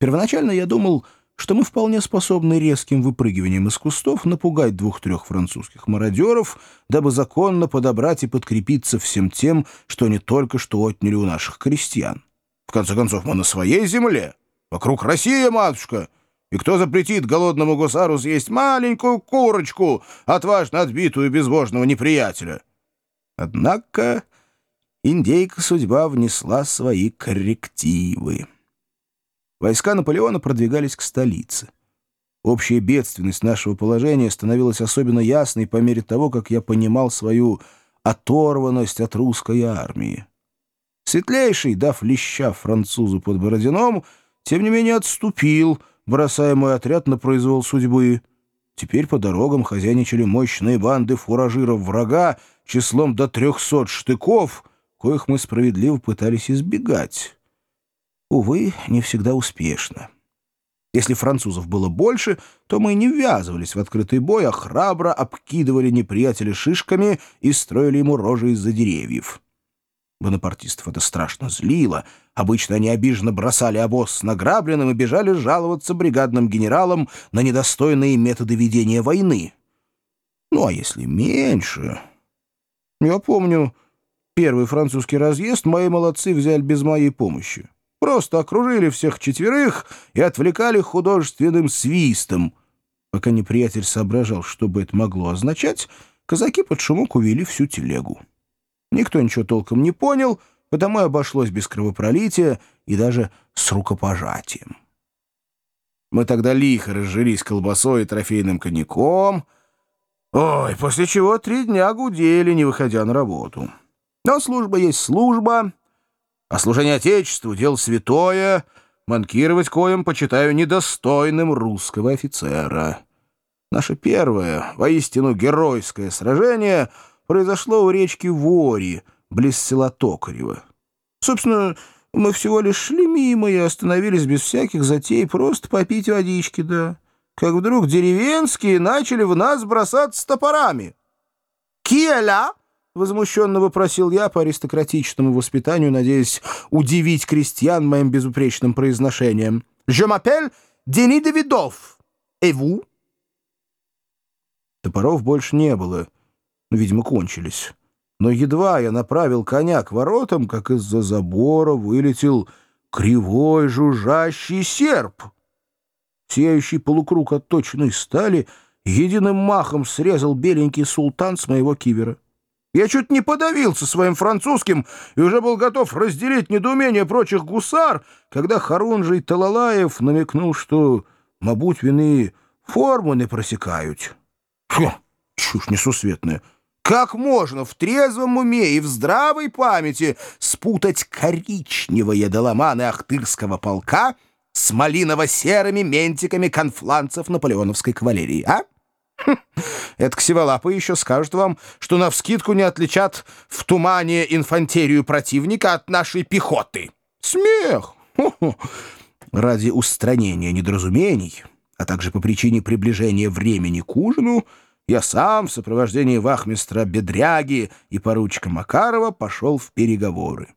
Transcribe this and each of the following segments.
Первоначально я думал, что мы вполне способны резким выпрыгиванием из кустов напугать двух-трех французских мародеров, дабы законно подобрать и подкрепиться всем тем, что они только что отняли у наших крестьян. В конце концов, мы на своей земле. Вокруг Россия, матушка. И кто запретит голодному гусару съесть маленькую курочку, отважно отбитую безбожного неприятеля? Однако индейка судьба внесла свои коррективы. Войска Наполеона продвигались к столице. Общая бедственность нашего положения становилась особенно ясной по мере того, как я понимал свою оторванность от русской армии. Светлейший, дав леща французу под Бородином, тем не менее отступил, бросая мой отряд на произвол судьбы. Теперь по дорогам хозяйничали мощные банды фуражиров врага числом до трехсот штыков, коих мы справедливо пытались избегать. Увы, не всегда успешно. Если французов было больше, то мы не ввязывались в открытый бой, а храбро обкидывали неприятеля шишками и строили ему рожи из-за деревьев. Бонапартистов это страшно злило. Обычно они обиженно бросали обоз с награбленным и бежали жаловаться бригадным генералам на недостойные методы ведения войны. Ну, а если меньше... Я помню, первый французский разъезд мои молодцы взяли без моей помощи. Просто окружили всех четверых и отвлекали художественным свистом. Пока неприятель соображал, что бы это могло означать, казаки под шумок увели всю телегу. Никто ничего толком не понял, потому и обошлось без кровопролития и даже с рукопожатием. Мы тогда лихо разжились колбасой и трофейным коньяком. Ой, после чего три дня гудели, не выходя на работу. Но служба есть служба, а служение Отечеству — дело святое, манкировать коем почитаю недостойным русского офицера. Наше первое, воистину геройское сражение произошло у речки Вори, близ села Токарева. Собственно, мы всего лишь шли мимо и остановились без всяких затей, просто попить водички, да. Как вдруг деревенские начали в нас бросаться топорами. «Киэля!» — возмущенно вопросил я по аристократичному воспитанию, надеясь удивить крестьян моим безупречным произношением. «Je m'appelle Дени Давидов. Et vous?» Топоров больше не было. Видимо, кончились. Но едва я направил коня к воротам, как из-за забора вылетел кривой жужжащий серп. Сияющий полукруг от точной стали единым махом срезал беленький султан с моего кивера. Я чуть не подавился своим французским и уже был готов разделить недоумение прочих гусар, когда Харунжий Талалаев намекнул, что, мабуть, вины форму не просекают. Фу, чушь несусветная. Как можно в трезвом уме и в здравой памяти спутать коричневые доломаны Ахтырского полка с малиново-серыми ментиками конфланцев наполеоновской кавалерии, а? Это ксиволапы еще скажут вам, что навскидку не отличат в тумане инфантерию противника от нашей пехоты. Смех! Ради устранения недоразумений, а также по причине приближения времени к ужину, я сам в сопровождении вахмистра Бедряги и поручика Макарова пошел в переговоры.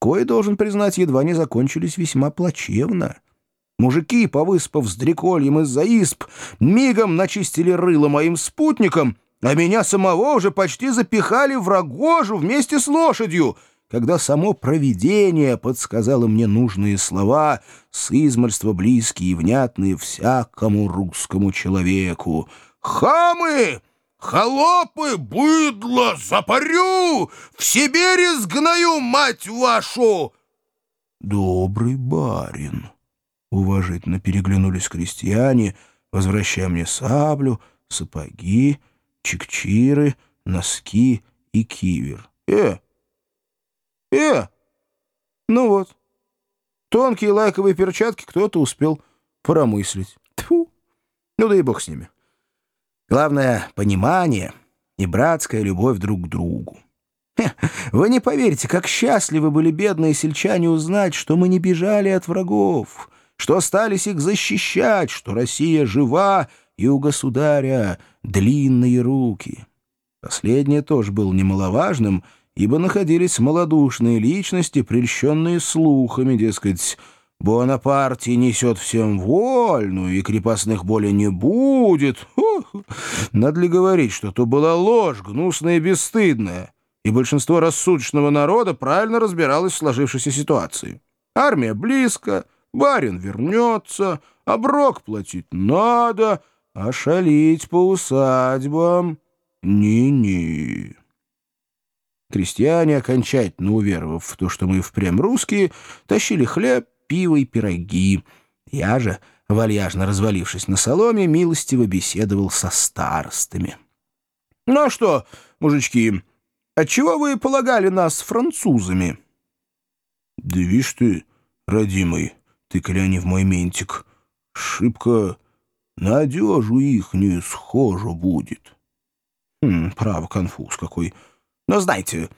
Кое, должен признать, едва не закончились весьма плачевно. Мужики, повыспав с дрекольем из-за исп, мигом начистили рыло моим спутникам, а меня самого уже почти запихали в рогожу вместе с лошадью, когда само провидение подсказало мне нужные слова, с измольства близкие и внятные всякому русскому человеку. «Хамы! Холопы! Быдло! Запарю! В Сибири сгною, мать вашу!» «Добрый барин!» Уважительно переглянулись крестьяне, возвращая мне саблю, сапоги, чекчиры, носки и кивер. «Э! Э! Ну вот, тонкие лайковые перчатки кто-то успел поромыслить. Тьфу! Ну да и бог с ними. Главное — понимание и братская любовь друг к другу. Вы не поверите, как счастливы были бедные сельчане узнать, что мы не бежали от врагов, что остались их защищать, что Россия жива, и у государя длинные руки. Последнее тоже было немаловажным, ибо находились малодушные личности, прельщенные слухами, дескать, Буонапарте несет всем вольную, и крепостных более не будет. Ох, надо ли говорить, что то была ложь, гнусная и бесстыдная, и большинство рассудочного народа правильно разбиралось в сложившейся ситуации. Армия близко, барин вернется, оброк платить надо, а шалить по усадьбам ни-ни. Крестьяне, окончательно уверовав в то, что мы впрямь русские, тащили хлеб, пиво и пироги. Я же, вальяжно развалившись на соломе, милостиво беседовал со старостами. — Ну а что, мужички, отчего вы полагали нас французами? — Да вишь ты, родимый, ты они в мой ментик, шибко на одежу их не схожу будет. Хм, право, конфуз какой. Но знаете,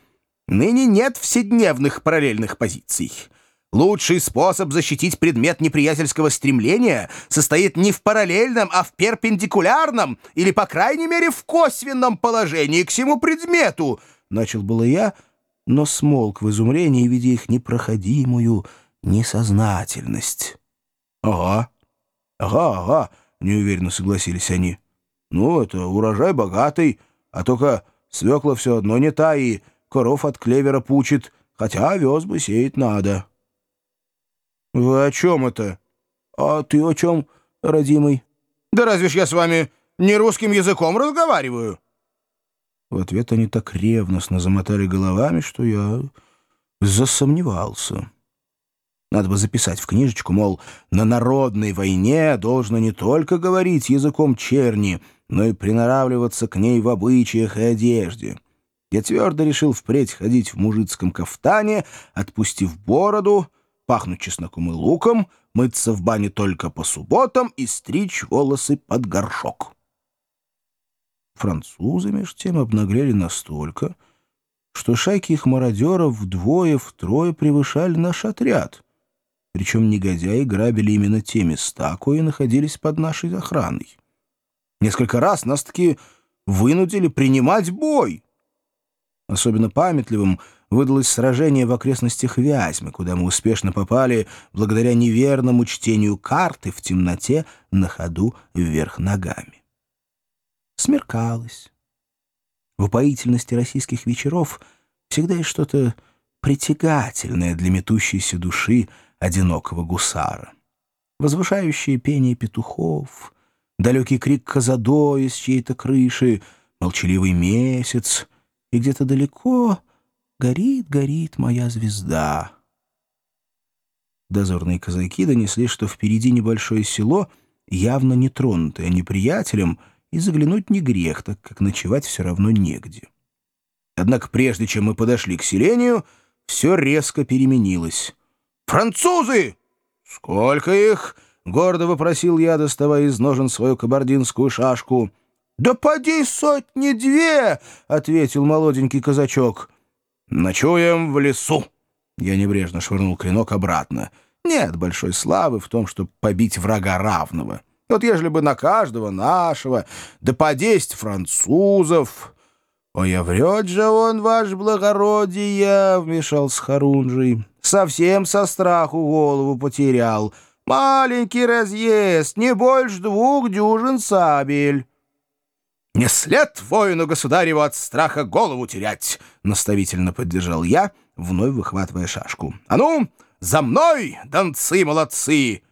ныне нет вседневных параллельных позиций. Лучший способ защитить предмет неприятельского стремления состоит не в параллельном, а в перпендикулярном или, по крайней мере, в косвенном положении к всему предмету. Начал было я, но смолк в изумлении, видя их непроходимую несознательность. «Ага, ага, ага», — неуверенно согласились они. «Ну, это урожай богатый, а только свекла все одно не та, и коров от клевера пучит, хотя овес бы сеять надо». «Вы о чем это?» «А ты о чем, родимый?» «Да разве ж я с вами не русским языком разговариваю?» В ответ они так ревностно замотали головами, что я засомневался. Надо бы записать в книжечку, мол, на народной войне должно не только говорить языком черни, но и приноравливаться к ней в обычаях и одежде. Я твердо решил впредь ходить в мужицком кафтане, отпустив бороду, пахнуть чесноком и луком, мыться в бане только по субботам и стричь волосы под горшок. Французы, меж тем, обнаглели настолько, что шайки их мародеров вдвое-втрое превышали наш отряд. Причем негодяи грабили именно те места, кои находились под нашей охраной. Несколько раз нас таки вынудили принимать бой. Особенно памятливым — выдалось сражение в окрестностях Вязьмы, куда мы успешно попали благодаря неверному чтению карты в темноте на ходу вверх ногами. Смеркалось. В упоительности российских вечеров всегда есть что-то притягательное для метущейся души одинокого гусара. Возвышающее пение петухов, далекий крик казадоя с чьей-то крыши, молчаливый месяц, и где-то далеко горит, горит моя звезда. Дозорные казаки донесли, что впереди небольшое село, явно не тронутое неприятелем, и заглянуть не грех, так как ночевать все равно негде. Однако прежде чем мы подошли к селению, все резко переменилось. «Французы!» «Сколько их?» — гордо вопросил я, доставая из ножен свою кабардинскую шашку. «Да поди сотни две!» — ответил молоденький казачок. «Ночуем в лесу!» Я небрежно швырнул клинок обратно. Нет большой славы в том, чтобы побить врага равного. Вот ежели бы на каждого нашего, да по десять французов... «Ой, а врет же он, ваше благородие!» — вмешался Харунжий. «Совсем со страху голову потерял. Маленький разъезд, не больше двух дюжин сабель». «Не след воину государеву от страха голову терять!» — наставительно поддержал я, вновь выхватывая шашку. «А ну, за мной, донцы-молодцы!»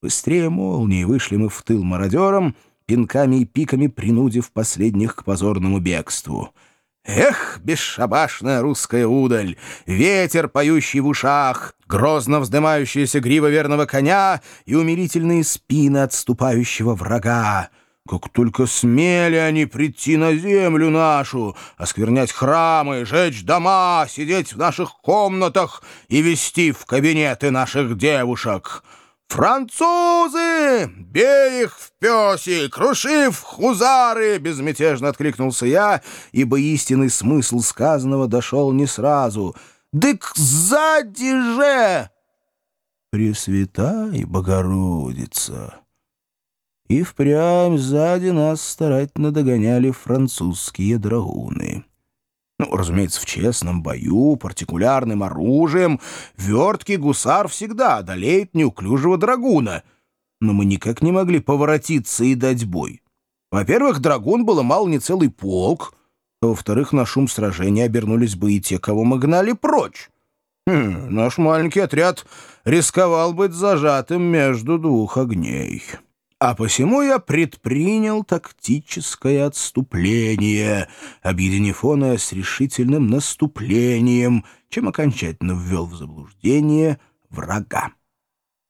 Быстрее молнии вышли мы в тыл мародерам, пинками и пиками принудив последних к позорному бегству. Эх, бесшабашная русская удаль, ветер, поющий в ушах, грозно вздымающаяся грива верного коня и умилительные спины отступающего врага. Как только смели они прийти на землю нашу, осквернять храмы, жечь дома, сидеть в наших комнатах и вести в кабинеты наших девушек. «Французы! Бей их в пёси! Круши в хузары!» — безмятежно откликнулся я, ибо истинный смысл сказанного дошел не сразу. «Дык сзади же!» «Пресвятая Богородица!» И впрямь сзади нас старательно догоняли французские драгуны. Ну, разумеется, в честном бою, партикулярным оружием, верткий гусар всегда одолеет неуклюжего драгуна. Но мы никак не могли поворотиться и дать бой. Во-первых, драгун было мало не целый полк, во-вторых, на шум сражения обернулись бы и те, кого мы гнали прочь. Хм, наш маленький отряд рисковал быть зажатым между двух огней. А посему я предпринял тактическое отступление, объединив оное с решительным наступлением, чем окончательно ввел в заблуждение врага.